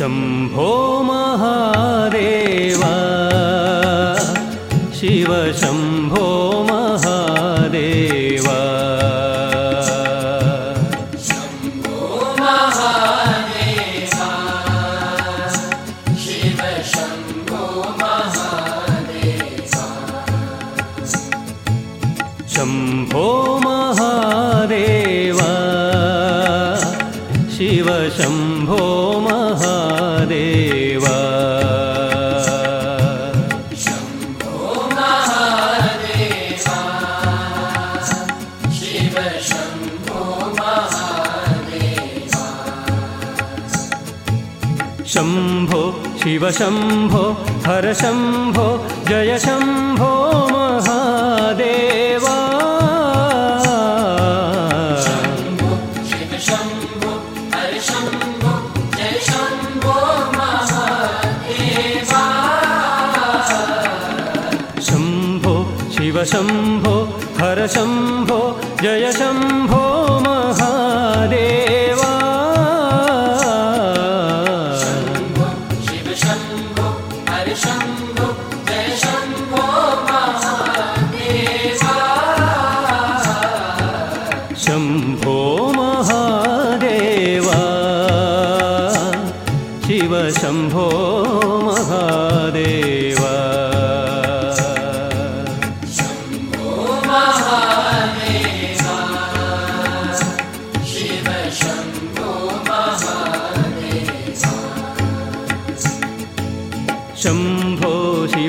शम्भो महादेवा। शिव शम्भो महादेवा। शम्भो महादेवा। शिव शम्भो शम्भो शिव शम्भो हर शम्भो जय शम्भो महादेवा। शम्भो शिव शम्भो हर शम्भो जय शम्भो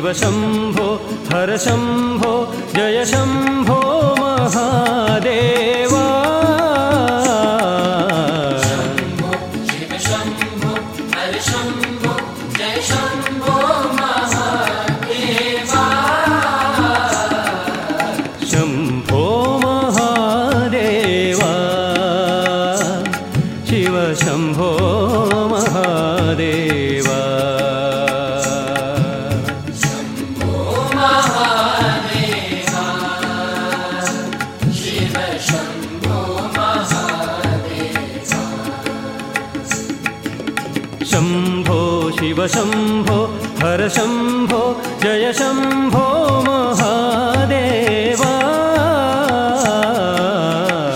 शिव शम्भो हर शम्भो जय शम्भो महादेवा। शम्भो महादेवा शिव शम्भो महादेवा।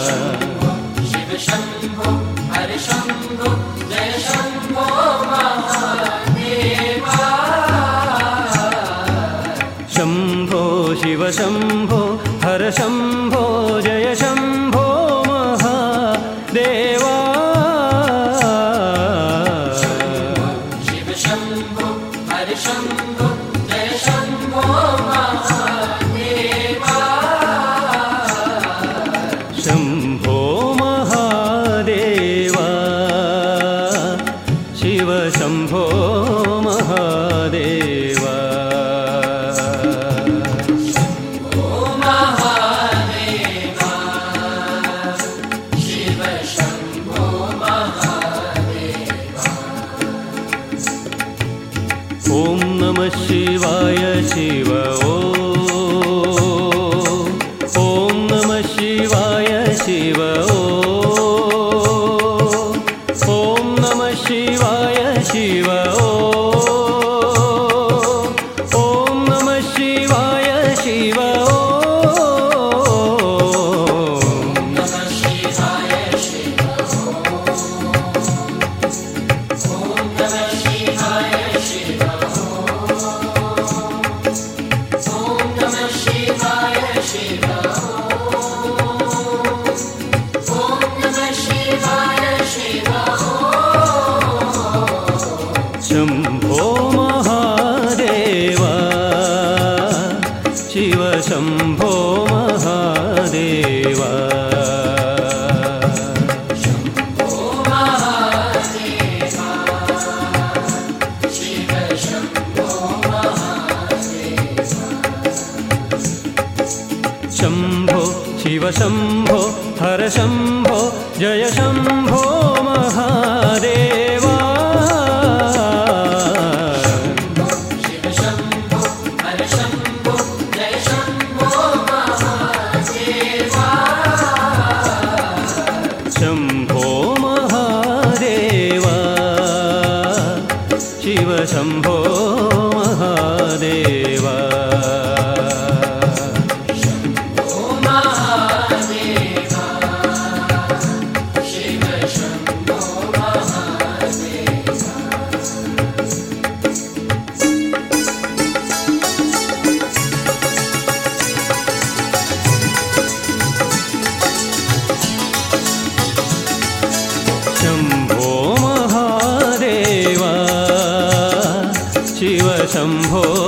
शम्भो शिव शम्भो हर शम्भो जय शम्भो महादेवा। शम्भो शिव शम्भो हर शम्भो जय शम्भो ॐ नमः शिवाय शिव ॐ नमः शिवाय शिव शम्भो हर शम्भो जय शम्भो शम्भो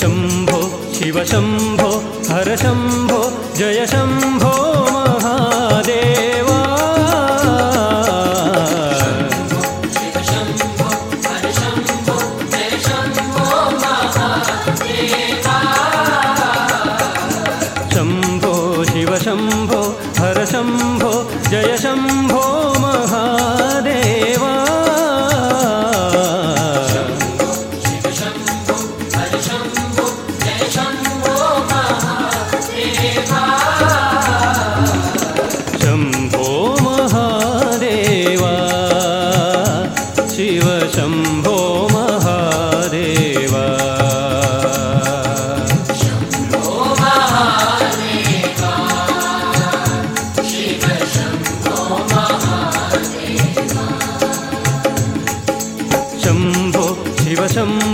शम्भो शिवशम्भो हरशम्भो जय शम्भो महादेवा। शम्भो शिवशम्भो हर जय शम्भो शम्भो महारेवा शिव शम्भो महारेवा शम्भो शिव शम्भ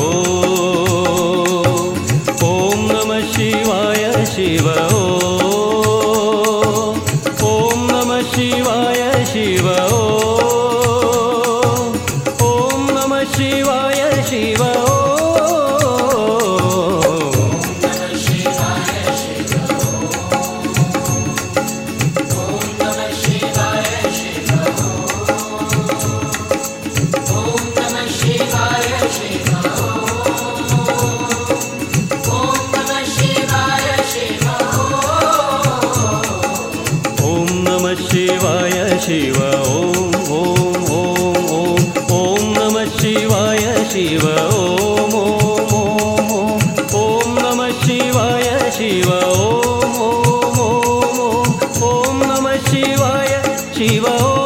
ಶಿವೋ